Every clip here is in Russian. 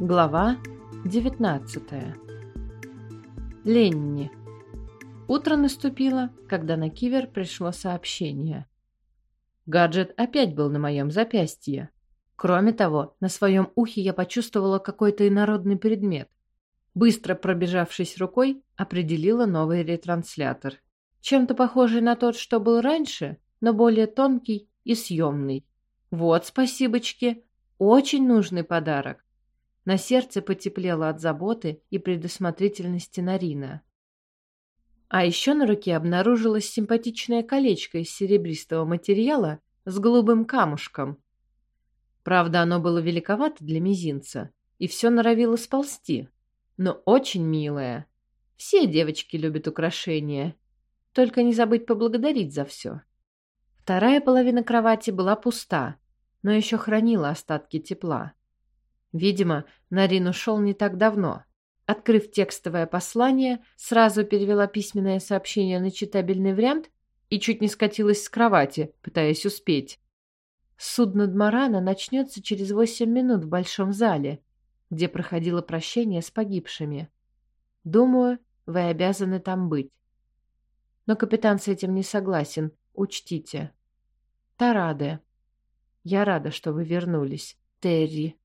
Глава 19 Ленни Утро наступило, когда на кивер пришло сообщение. Гаджет опять был на моем запястье. Кроме того, на своем ухе я почувствовала какой-то инородный предмет. Быстро пробежавшись рукой, определила новый ретранслятор. Чем-то похожий на тот, что был раньше, но более тонкий и съемный. Вот, спасибочки, очень нужный подарок. На сердце потеплело от заботы и предусмотрительности Нарина. А еще на руке обнаружилось симпатичное колечко из серебристого материала с голубым камушком. Правда, оно было великовато для мизинца, и все норовило сползти, но очень милое. Все девочки любят украшения. Только не забыть поблагодарить за все. Вторая половина кровати была пуста, но еще хранила остатки тепла. Видимо, Нарин ушел не так давно. Открыв текстовое послание, сразу перевела письменное сообщение на читабельный вариант и чуть не скатилась с кровати, пытаясь успеть. Судно Дмарана начнется через восемь минут в большом зале, где проходило прощение с погибшими. Думаю, вы обязаны там быть. Но капитан с этим не согласен, учтите. Тараде. Я рада, что вы вернулись. Терри.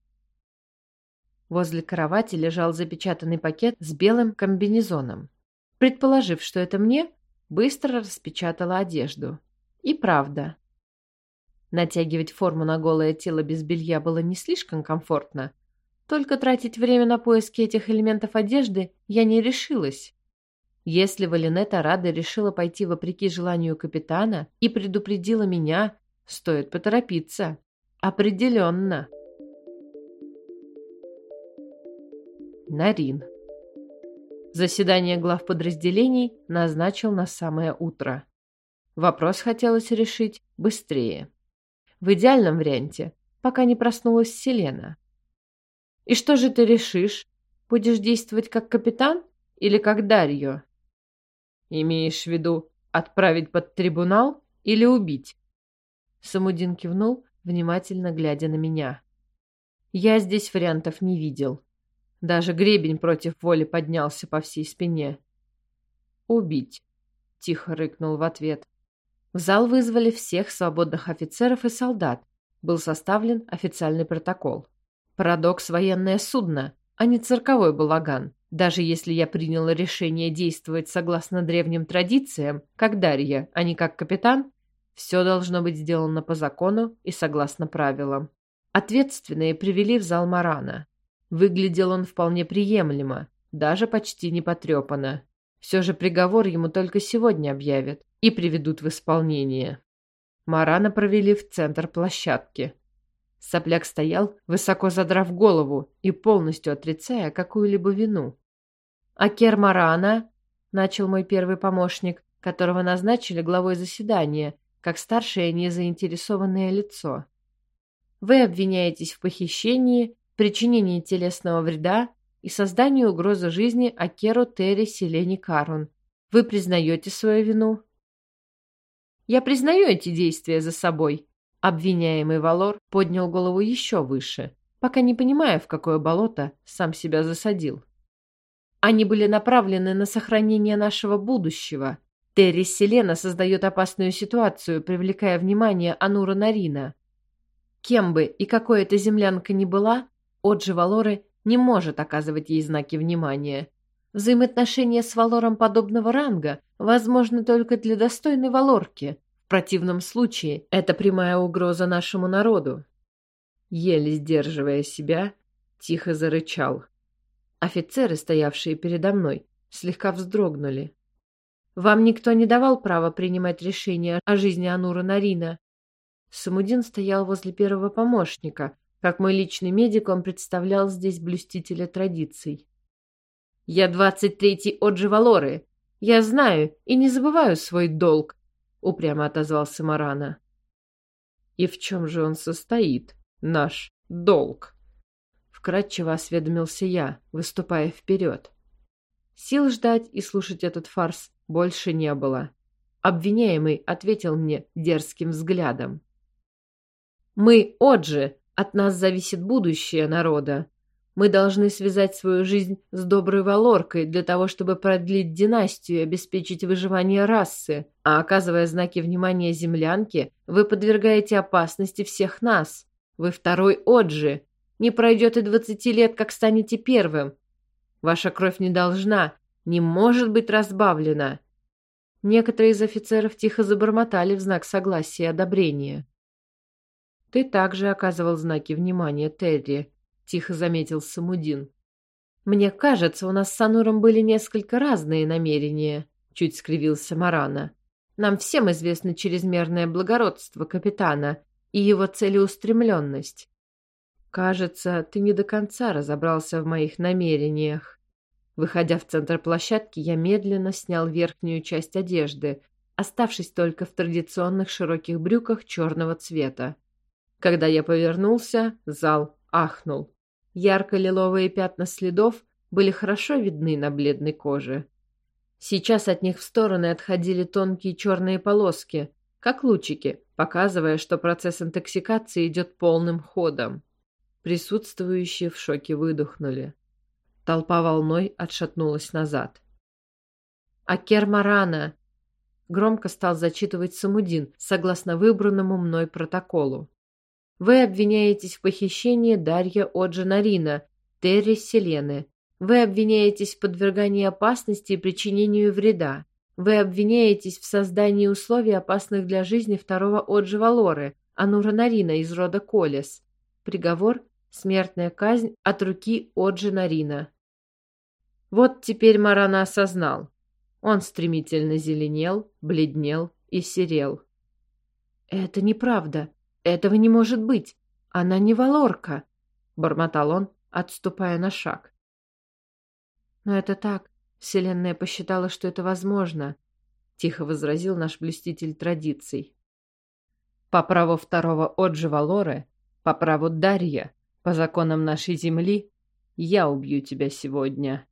Возле кровати лежал запечатанный пакет с белым комбинезоном. Предположив, что это мне, быстро распечатала одежду. И правда. Натягивать форму на голое тело без белья было не слишком комфортно. Только тратить время на поиски этих элементов одежды я не решилась. Если Валинета Рада решила пойти вопреки желанию капитана и предупредила меня, стоит поторопиться. Определенно. Нарин. Заседание глав подразделений назначил на самое утро. Вопрос хотелось решить быстрее. В идеальном варианте, пока не проснулась Селена. «И что же ты решишь? Будешь действовать как капитан или как Дарьё?» «Имеешь в виду отправить под трибунал или убить?» Самудин кивнул, внимательно глядя на меня. «Я здесь вариантов не видел. Даже гребень против воли поднялся по всей спине. «Убить», — тихо рыкнул в ответ. В зал вызвали всех свободных офицеров и солдат. Был составлен официальный протокол. Парадокс — военное судно, а не цирковой балаган. Даже если я приняла решение действовать согласно древним традициям, как Дарья, а не как капитан, все должно быть сделано по закону и согласно правилам. Ответственные привели в зал Марана. Выглядел он вполне приемлемо, даже почти не потрепанно. Все же приговор ему только сегодня объявят и приведут в исполнение. Марана провели в центр площадки. Сопляк стоял, высоко задрав голову и полностью отрицая какую-либо вину. «Акер Марана», — начал мой первый помощник, которого назначили главой заседания, как старшее незаинтересованное лицо. «Вы обвиняетесь в похищении причинении телесного вреда и создании угрозы жизни Акеру Терри Селени Карун. Вы признаете свою вину? Я признаю эти действия за собой. Обвиняемый Валор поднял голову еще выше, пока не понимая, в какое болото сам себя засадил. Они были направлены на сохранение нашего будущего. Терри Селена создает опасную ситуацию, привлекая внимание Анура Нарина. Кем бы и какой эта землянка ни была, Оджи Валоры не может оказывать ей знаки внимания. Взаимоотношения с Валором подобного ранга возможны только для достойной Валорки. В противном случае это прямая угроза нашему народу. Еле сдерживая себя, тихо зарычал. Офицеры, стоявшие передо мной, слегка вздрогнули. «Вам никто не давал права принимать решения о жизни Анура Нарина?» Самудин стоял возле первого помощника, как мой личный медик, он представлял здесь блюстителя традиций. «Я двадцать третий Оджи Валоры. Я знаю и не забываю свой долг», — упрямо отозвался Марана. «И в чем же он состоит, наш долг?» Вкратчиво осведомился я, выступая вперед. Сил ждать и слушать этот фарс больше не было. Обвиняемый ответил мне дерзким взглядом. «Мы, Оджи, от нас зависит будущее народа. Мы должны связать свою жизнь с доброй Валоркой для того, чтобы продлить династию и обеспечить выживание расы. А оказывая знаки внимания землянке, вы подвергаете опасности всех нас. Вы второй Оджи. Не пройдет и двадцати лет, как станете первым. Ваша кровь не должна, не может быть разбавлена. Некоторые из офицеров тихо забормотали в знак согласия и одобрения. Ты также оказывал знаки внимания, Терри, — тихо заметил Самудин. «Мне кажется, у нас с Сануром были несколько разные намерения», — чуть скривился Марана. «Нам всем известно чрезмерное благородство капитана и его целеустремленность. Кажется, ты не до конца разобрался в моих намерениях». Выходя в центр площадки, я медленно снял верхнюю часть одежды, оставшись только в традиционных широких брюках черного цвета. Когда я повернулся, зал ахнул. Ярко-лиловые пятна следов были хорошо видны на бледной коже. Сейчас от них в стороны отходили тонкие черные полоски, как лучики, показывая, что процесс интоксикации идет полным ходом. Присутствующие в шоке выдохнули. Толпа волной отшатнулась назад. «Акер Марана!» Громко стал зачитывать Самудин, согласно выбранному мной протоколу. Вы обвиняетесь в похищении Дарья Оджинарина, Терри Селены. Вы обвиняетесь в подвергании опасности и причинению вреда. Вы обвиняетесь в создании условий, опасных для жизни второго Оджи Валоры, Анура Нарина из рода Колес. Приговор – смертная казнь от руки Оджи Нарина. Вот теперь Марана осознал. Он стремительно зеленел, бледнел и серел. «Это неправда», «Этого не может быть! Она не Валорка!» — бормотал он, отступая на шаг. «Но это так. Вселенная посчитала, что это возможно», — тихо возразил наш блюститель традиций. «По праву второго Оджи Валоры, по праву Дарья, по законам нашей земли, я убью тебя сегодня».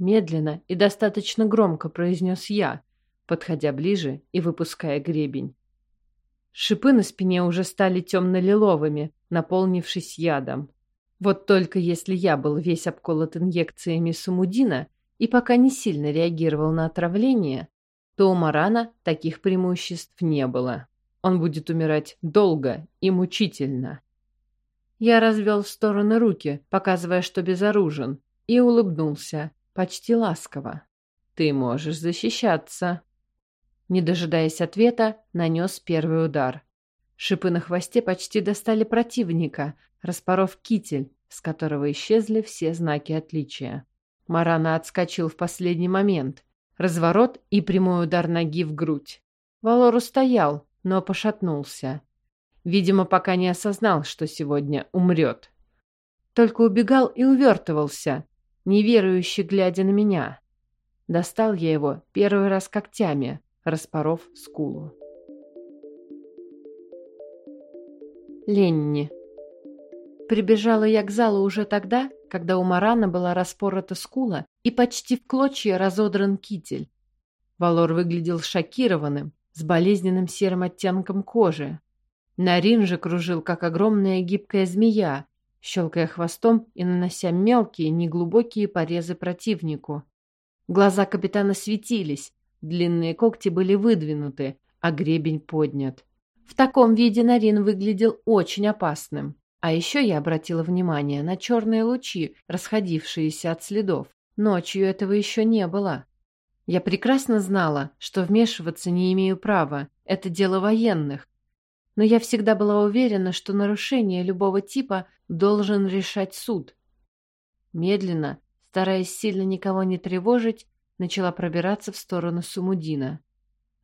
Медленно и достаточно громко произнес я, подходя ближе и выпуская гребень. Шипы на спине уже стали темно-лиловыми, наполнившись ядом. Вот только если я был весь обколот инъекциями сумудина и пока не сильно реагировал на отравление, то у Марана таких преимуществ не было. Он будет умирать долго и мучительно. Я развел в стороны руки, показывая, что безоружен, и улыбнулся, почти ласково. «Ты можешь защищаться». Не дожидаясь ответа, нанес первый удар. Шипы на хвосте почти достали противника, распоров китель, с которого исчезли все знаки отличия. Марана отскочил в последний момент. Разворот и прямой удар ноги в грудь. Валор устоял, но пошатнулся. Видимо, пока не осознал, что сегодня умрет. Только убегал и увертывался, неверующе глядя на меня. Достал я его первый раз когтями, распоров скулу. Ленни. Прибежала я к залу уже тогда, когда у Марана была распорота скула и почти в клочья разодран китель. Валор выглядел шокированным, с болезненным серым оттенком кожи. Нарин же кружил, как огромная гибкая змея, щелкая хвостом и нанося мелкие, неглубокие порезы противнику. Глаза капитана светились, Длинные когти были выдвинуты, а гребень поднят. В таком виде Нарин выглядел очень опасным. А еще я обратила внимание на черные лучи, расходившиеся от следов. Ночью этого еще не было. Я прекрасно знала, что вмешиваться не имею права, это дело военных. Но я всегда была уверена, что нарушение любого типа должен решать суд. Медленно, стараясь сильно никого не тревожить, начала пробираться в сторону Сумудина.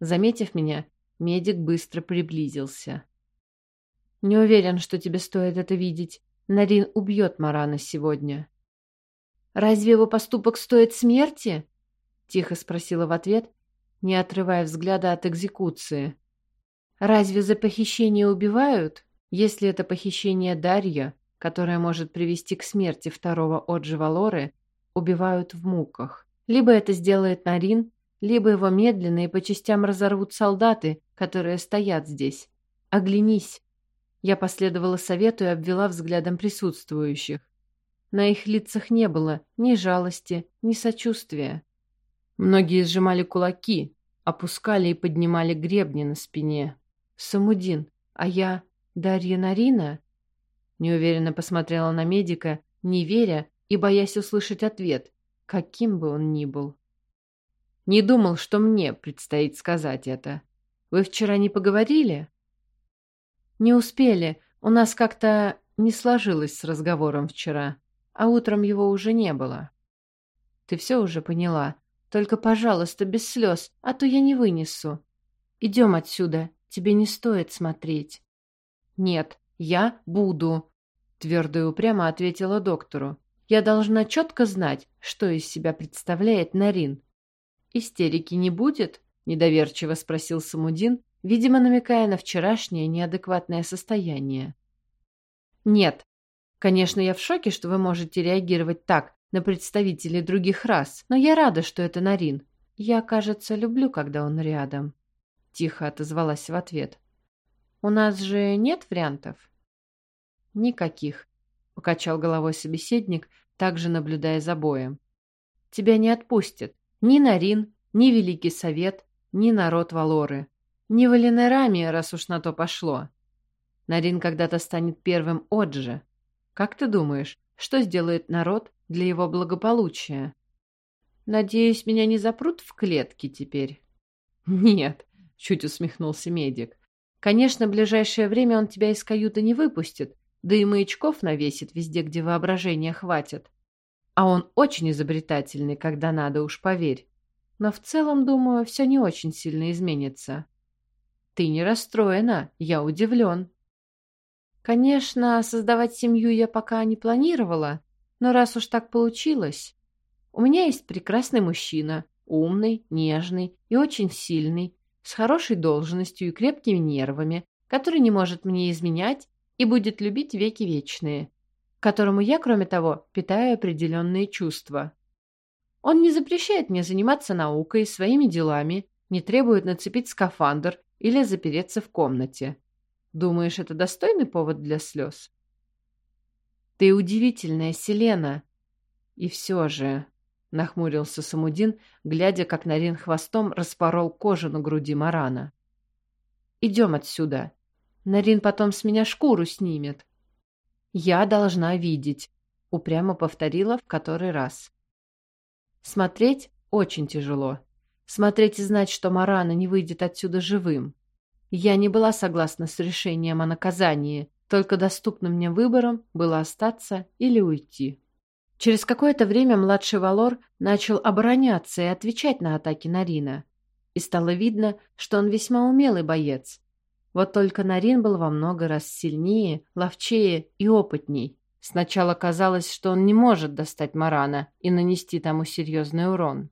Заметив меня, медик быстро приблизился. «Не уверен, что тебе стоит это видеть. Нарин убьет Марана сегодня». «Разве его поступок стоит смерти?» — тихо спросила в ответ, не отрывая взгляда от экзекуции. «Разве за похищение убивают, если это похищение Дарья, которое может привести к смерти второго Оджи Валоры, убивают в муках?» Либо это сделает Нарин, либо его медленно и по частям разорвут солдаты, которые стоят здесь. Оглянись. Я последовала совету и обвела взглядом присутствующих. На их лицах не было ни жалости, ни сочувствия. Многие сжимали кулаки, опускали и поднимали гребни на спине. «Самудин, а я Дарья Нарина?» Неуверенно посмотрела на медика, не веря и боясь услышать ответ, каким бы он ни был. «Не думал, что мне предстоит сказать это. Вы вчера не поговорили?» «Не успели. У нас как-то не сложилось с разговором вчера, а утром его уже не было». «Ты все уже поняла. Только, пожалуйста, без слез, а то я не вынесу. Идем отсюда. Тебе не стоит смотреть». «Нет, я буду», — твердо и упрямо ответила доктору. «Я должна четко знать, что из себя представляет Нарин». «Истерики не будет?» — недоверчиво спросил Самудин, видимо, намекая на вчерашнее неадекватное состояние. «Нет. Конечно, я в шоке, что вы можете реагировать так на представителей других рас, но я рада, что это Нарин. Я, кажется, люблю, когда он рядом», — тихо отозвалась в ответ. «У нас же нет вариантов?» «Никаких», — покачал головой собеседник, также наблюдая за боем. «Тебя не отпустят ни Нарин, ни Великий Совет, ни народ Валоры. Не Валинерами, раз уж на то пошло. Нарин когда-то станет первым Оджи. Как ты думаешь, что сделает народ для его благополучия? Надеюсь, меня не запрут в клетке теперь? Нет, чуть усмехнулся медик. Конечно, в ближайшее время он тебя из каюты не выпустит, да и маячков навесит везде, где воображения хватит. А он очень изобретательный, когда надо, уж поверь. Но в целом, думаю, все не очень сильно изменится. Ты не расстроена, я удивлен. Конечно, создавать семью я пока не планировала, но раз уж так получилось... У меня есть прекрасный мужчина, умный, нежный и очень сильный, с хорошей должностью и крепкими нервами, который не может мне изменять и будет любить веки вечные, которому я, кроме того, питаю определенные чувства. Он не запрещает мне заниматься наукой, своими делами, не требует нацепить скафандр или запереться в комнате. Думаешь, это достойный повод для слез? Ты удивительная, Селена. И все же, — нахмурился Самудин, глядя, как Нарин хвостом распорол кожу на груди Марана. Идем отсюда. Нарин потом с меня шкуру снимет. Я должна видеть, — упрямо повторила в который раз. Смотреть очень тяжело. Смотреть и знать, что Марана не выйдет отсюда живым. Я не была согласна с решением о наказании, только доступным мне выбором было остаться или уйти. Через какое-то время младший Валор начал обороняться и отвечать на атаки Нарина. И стало видно, что он весьма умелый боец. Вот только Нарин был во много раз сильнее, ловчее и опытней. Сначала казалось, что он не может достать Марана и нанести тому серьезный урон.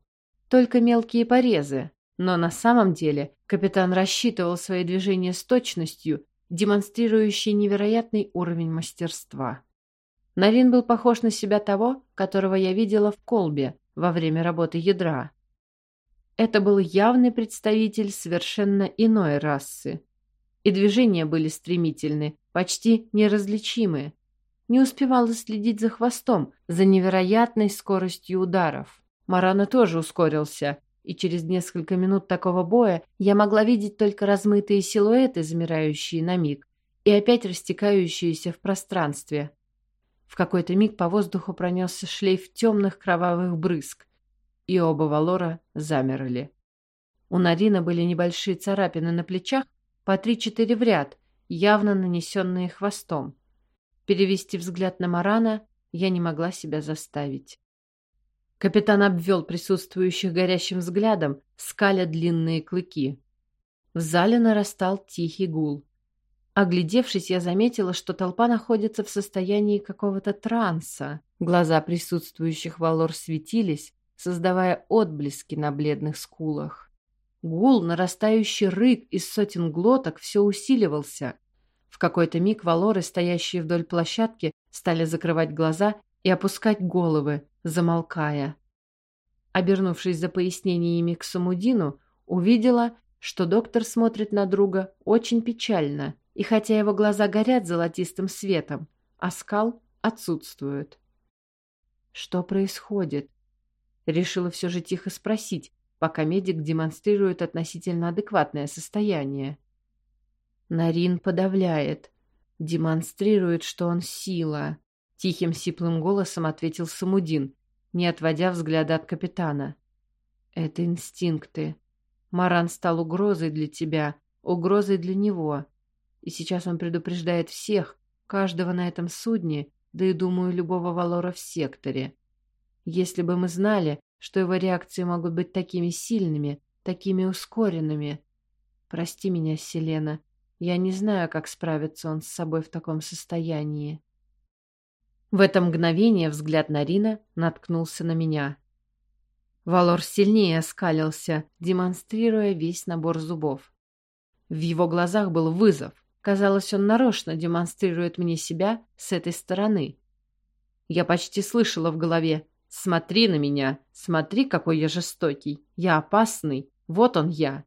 Только мелкие порезы. Но на самом деле капитан рассчитывал свои движения с точностью, демонстрирующей невероятный уровень мастерства. Нарин был похож на себя того, которого я видела в колбе во время работы ядра. Это был явный представитель совершенно иной расы. И движения были стремительны, почти неразличимые, не успевала следить за хвостом, за невероятной скоростью ударов. Марана тоже ускорился, и через несколько минут такого боя я могла видеть только размытые силуэты, замирающие на миг, и опять растекающиеся в пространстве. В какой-то миг по воздуху пронесся шлейф темных кровавых брызг, и оба Валора замерли. У Нарина были небольшие царапины на плечах, по три-четыре в ряд, явно нанесенные хвостом. Перевести взгляд на Марана я не могла себя заставить. Капитан обвел присутствующих горящим взглядом, скаля длинные клыки. В зале нарастал тихий гул. Оглядевшись, я заметила, что толпа находится в состоянии какого-то транса. Глаза присутствующих валор светились, создавая отблески на бледных скулах. Гул, нарастающий рык из сотен глоток, все усиливался. В какой-то миг валоры, стоящие вдоль площадки, стали закрывать глаза и опускать головы, замолкая. Обернувшись за пояснениями к Самудину, увидела, что доктор смотрит на друга очень печально, и хотя его глаза горят золотистым светом, а скал отсутствует. Что происходит? Решила все же тихо спросить, пока медик демонстрирует относительно адекватное состояние. Нарин подавляет, демонстрирует, что он сила. Тихим сиплым голосом ответил Самудин, не отводя взгляда от капитана. Это инстинкты. Маран стал угрозой для тебя, угрозой для него. И сейчас он предупреждает всех, каждого на этом судне, да и, думаю, любого валора в секторе. Если бы мы знали, что его реакции могут быть такими сильными, такими ускоренными. Прости меня, Селена, я не знаю, как справиться он с собой в таком состоянии. В это мгновение взгляд Нарина наткнулся на меня. Валор сильнее оскалился, демонстрируя весь набор зубов. В его глазах был вызов. Казалось, он нарочно демонстрирует мне себя с этой стороны. Я почти слышала в голове «Смотри на меня, смотри, какой я жестокий, я опасный, вот он я».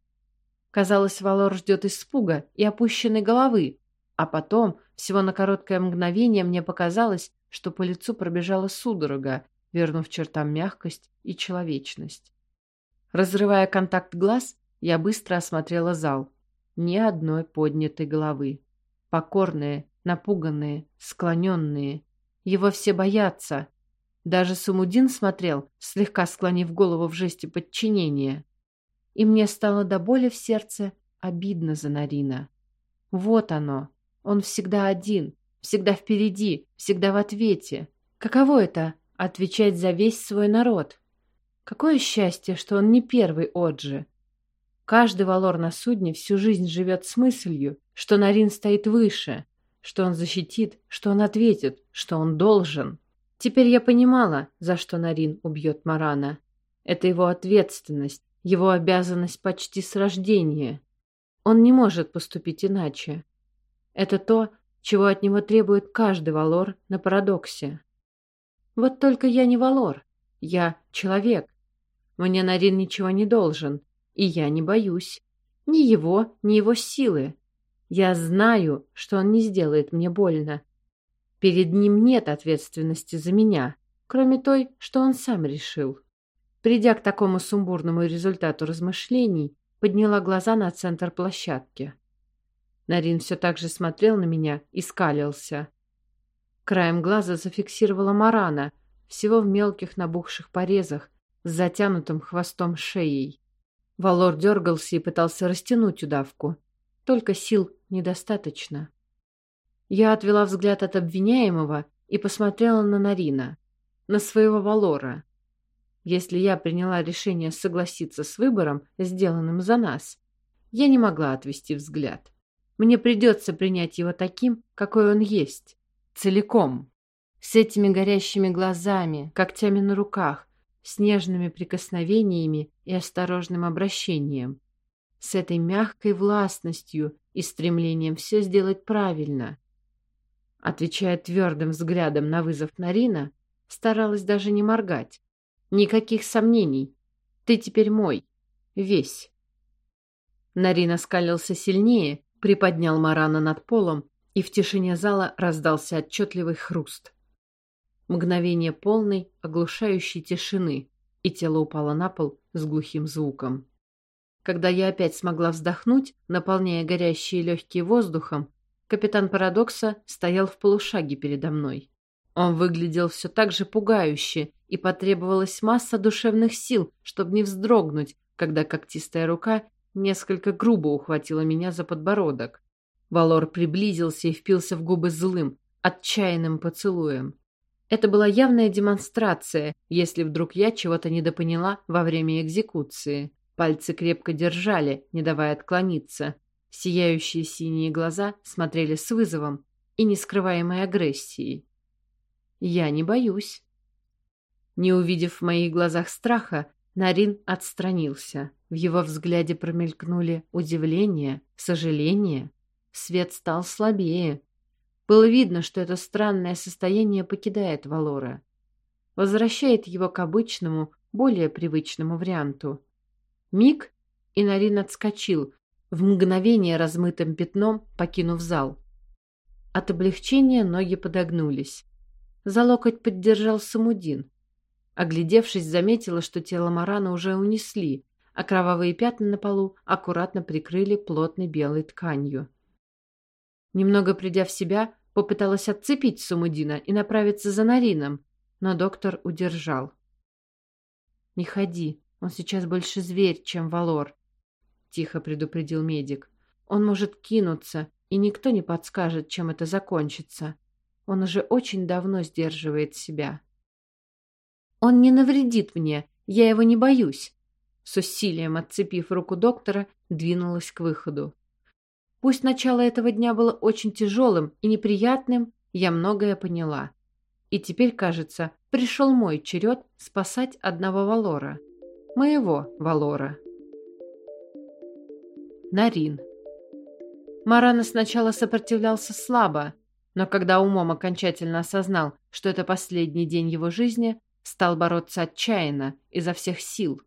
Казалось, Валор ждет испуга и опущенной головы, а потом, всего на короткое мгновение, мне показалось, что по лицу пробежала судорога, вернув чертам мягкость и человечность. Разрывая контакт глаз, я быстро осмотрела зал. Ни одной поднятой головы. Покорные, напуганные, склоненные. Его все боятся. Даже Сумудин смотрел, слегка склонив голову в жесте подчинения. И мне стало до боли в сердце обидно за Нарина. Вот оно. Он всегда один, всегда впереди, всегда в ответе. Каково это отвечать за весь свой народ. Какое счастье, что он не первый Оджи. Каждый валор на судне всю жизнь живет с мыслью, что Нарин стоит выше, что он защитит, что он ответит, что он должен. Теперь я понимала, за что Нарин убьет Марана. Это его ответственность, его обязанность почти с рождения. Он не может поступить иначе. Это то, чего от него требует каждый валор на парадоксе. Вот только я не Валор. Я человек. Мне Нарин ничего не должен, и я не боюсь. Ни его, ни его силы. Я знаю, что он не сделает мне больно. Перед ним нет ответственности за меня, кроме той, что он сам решил. Придя к такому сумбурному результату размышлений, подняла глаза на центр площадки. Нарин все так же смотрел на меня и скалился. Краем глаза зафиксировала Марана, всего в мелких набухших порезах, с затянутым хвостом шеей. Валор дергался и пытался растянуть удавку. Только сил недостаточно. Я отвела взгляд от обвиняемого и посмотрела на Нарина, на своего Валора. Если я приняла решение согласиться с выбором, сделанным за нас, я не могла отвести взгляд. Мне придется принять его таким, какой он есть целиком. С этими горящими глазами, когтями на руках, с нежными прикосновениями и осторожным обращением. С этой мягкой властностью и стремлением все сделать правильно. Отвечая твердым взглядом на вызов Нарина, старалась даже не моргать. Никаких сомнений. Ты теперь мой. Весь. Нарин оскалился сильнее, приподнял Марана над полом и в тишине зала раздался отчетливый хруст. Мгновение полной, оглушающей тишины, и тело упало на пол с глухим звуком. Когда я опять смогла вздохнуть, наполняя горящие легкие воздухом, капитан Парадокса стоял в полушаге передо мной. Он выглядел все так же пугающе, и потребовалась масса душевных сил, чтобы не вздрогнуть, когда когтистая рука несколько грубо ухватила меня за подбородок. Валор приблизился и впился в губы злым, отчаянным поцелуем. Это была явная демонстрация, если вдруг я чего-то недопоняла во время экзекуции. Пальцы крепко держали, не давая отклониться. Сияющие синие глаза смотрели с вызовом и нескрываемой агрессией. Я не боюсь. Не увидев в моих глазах страха, Нарин отстранился. В его взгляде промелькнули удивление, сожаление. Свет стал слабее. Было видно, что это странное состояние покидает Валора. Возвращает его к обычному, более привычному варианту. Миг, и Нарин отскочил, в мгновение размытым пятном покинув зал. От облегчения ноги подогнулись. За локоть поддержал Самудин, Оглядевшись, заметила, что тело Марана уже унесли, а кровавые пятна на полу аккуратно прикрыли плотной белой тканью. Немного придя в себя, попыталась отцепить Сумудина и направиться за Нарином, но доктор удержал. «Не ходи, он сейчас больше зверь, чем Валор», — тихо предупредил медик. «Он может кинуться, и никто не подскажет, чем это закончится. Он уже очень давно сдерживает себя». «Он не навредит мне, я его не боюсь», — с усилием отцепив руку доктора, двинулась к выходу. Пусть начало этого дня было очень тяжелым и неприятным, я многое поняла. И теперь, кажется, пришел мой черед спасать одного Валора. Моего Валора. Нарин. Марана сначала сопротивлялся слабо, но когда умом окончательно осознал, что это последний день его жизни, стал бороться отчаянно, изо всех сил.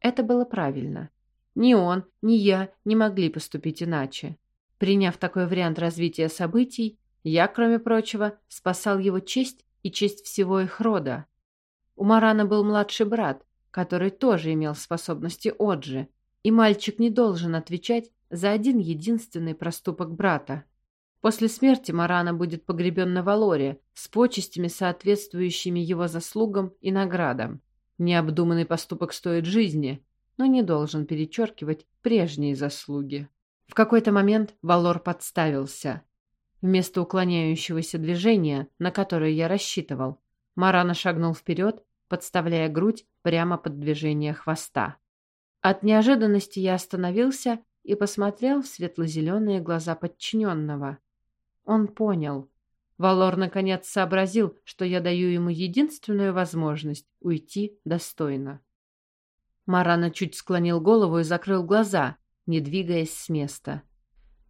Это было правильно. Ни он, ни я не могли поступить иначе. Приняв такой вариант развития событий, я, кроме прочего, спасал его честь и честь всего их рода. У Марана был младший брат, который тоже имел способности Оджи, и мальчик не должен отвечать за один единственный проступок брата. После смерти Марана будет погребен на Валоре с почестями, соответствующими его заслугам и наградам. Необдуманный поступок стоит жизни, но не должен перечеркивать прежние заслуги. В какой-то момент Валор подставился. Вместо уклоняющегося движения, на которое я рассчитывал, Марана шагнул вперед, подставляя грудь прямо под движение хвоста. От неожиданности я остановился и посмотрел в светло-зеленые глаза подчиненного. Он понял. Валор наконец сообразил, что я даю ему единственную возможность уйти достойно. Марана чуть склонил голову и закрыл глаза, не двигаясь с места.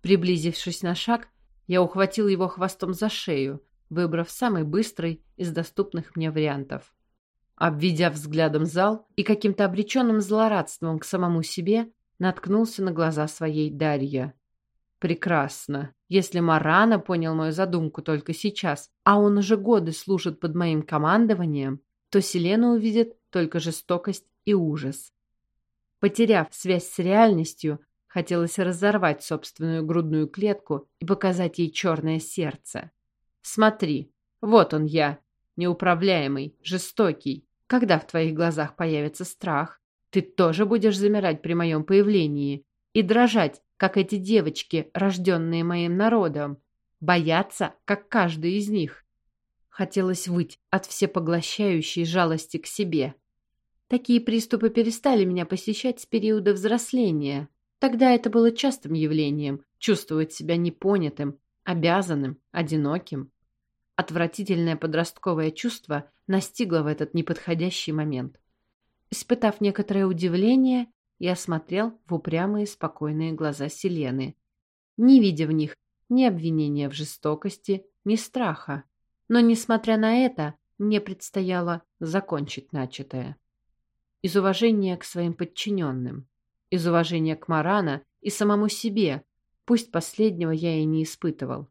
Приблизившись на шаг, я ухватил его хвостом за шею, выбрав самый быстрый из доступных мне вариантов. Обведя взглядом зал и каким-то обреченным злорадством к самому себе, наткнулся на глаза своей Дарья. Прекрасно. Если Марана понял мою задумку только сейчас, а он уже годы служит под моим командованием, то Селена увидит только жестокость и ужас. Потеряв связь с реальностью, хотелось разорвать собственную грудную клетку и показать ей черное сердце. «Смотри, вот он я, неуправляемый, жестокий. Когда в твоих глазах появится страх, ты тоже будешь замирать при моем появлении и дрожать, как эти девочки, рожденные моим народом, бояться, как каждый из них». Хотелось выть от всепоглощающей жалости к себе. Такие приступы перестали меня посещать с периода взросления. Тогда это было частым явлением – чувствовать себя непонятым, обязанным, одиноким. Отвратительное подростковое чувство настигло в этот неподходящий момент. Испытав некоторое удивление, я смотрел в упрямые спокойные глаза Селены, не видя в них ни обвинения в жестокости, ни страха. Но, несмотря на это, мне предстояло закончить начатое из уважения к своим подчиненным, из уважения к Марана и самому себе, пусть последнего я и не испытывал.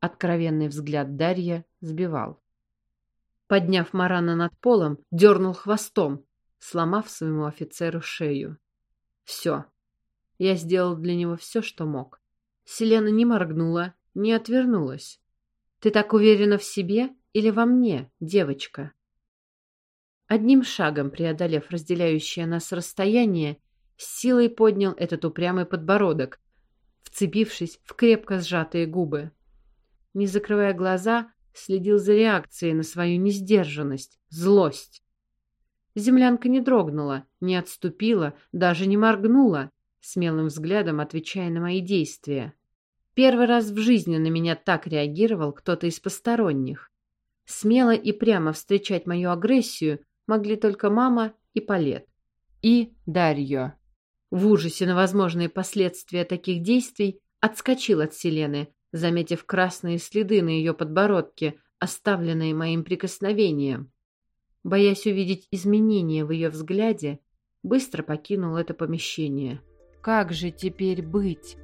Откровенный взгляд Дарья сбивал. Подняв Марана над полом, дернул хвостом, сломав своему офицеру шею. Все. Я сделал для него все, что мог. Селена не моргнула, не отвернулась. «Ты так уверена в себе или во мне, девочка?» Одним шагом преодолев разделяющее нас расстояние, с силой поднял этот упрямый подбородок, вцепившись в крепко сжатые губы. Не закрывая глаза, следил за реакцией на свою несдержанность, злость. Землянка не дрогнула, не отступила, даже не моргнула, смелым взглядом отвечая на мои действия. Первый раз в жизни на меня так реагировал кто-то из посторонних. Смело и прямо встречать мою агрессию могли только мама и Палет. И Дарьё. В ужасе на возможные последствия таких действий отскочил от Селены, заметив красные следы на ее подбородке, оставленные моим прикосновением. Боясь увидеть изменения в ее взгляде, быстро покинул это помещение. «Как же теперь быть?»